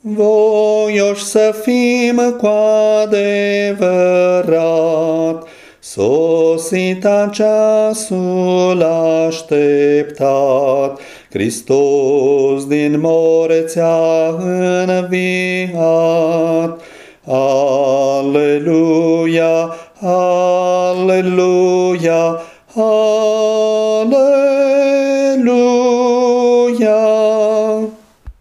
voioși să fim cu adevărat, Sosita ceasul așteptat, Hristos din morți a înviat. Aleluia, aleluia, aleluia.